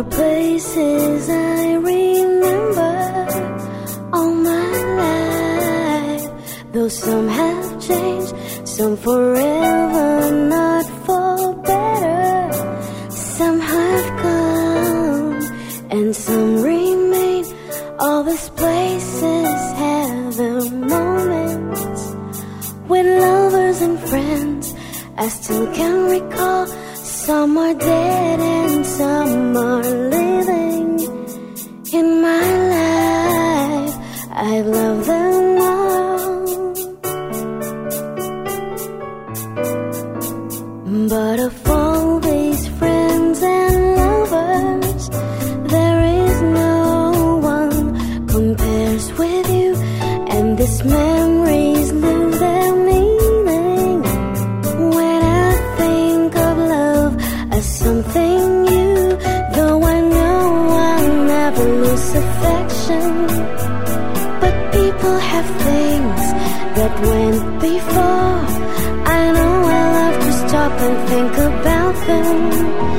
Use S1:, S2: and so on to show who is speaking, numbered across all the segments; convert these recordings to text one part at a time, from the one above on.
S1: faces I remember all my life. Though some have changed, some forever, not for better. Some have gone, and some remain. All these places have their moments with lovers and friends. I still can recall. Some are dead and some are I've loved them all. But of all these friends and lovers, there is no one compares with you, and these memories lose their meaning when I think of love as something new. Though I know I'll never lose affection, have things that went before. I know I love to stop and think about them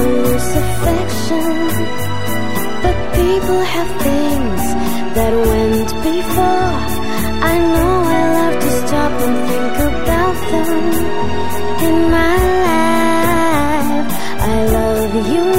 S1: crucifixion. But people have things that went before. I know I love to stop and think about them in my life. I love you.